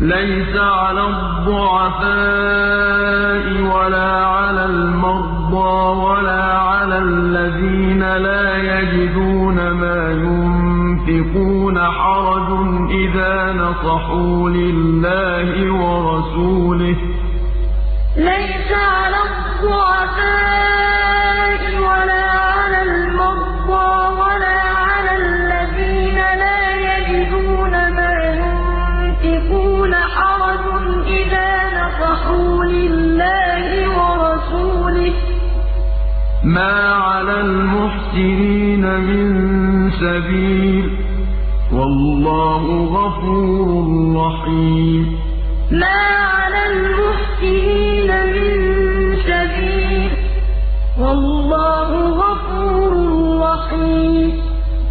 لَيْسَ عَلَى الضُّعَفَاءِ وَلَا عَلَى الْمَرْضَىٰ وَلَا عَلَى الَّذِينَ لَا يَجِدُونَ مَا يُنفِقُونَ حَرَجٌ إِذَا نَصَحُوا لِلَّهِ وَرَسُولِهِ ۚ. مَا عَلَى الْمُحْسِنِينَ مِن سَبِيلٍ ۚ وَاللَّهُ غَفُورٌ رَّحِيمٌ مَا عَلَى الْمُحْسِنِينَ مِن سَبِيلٍ ۚ وَاللَّهُ غَفُورٌ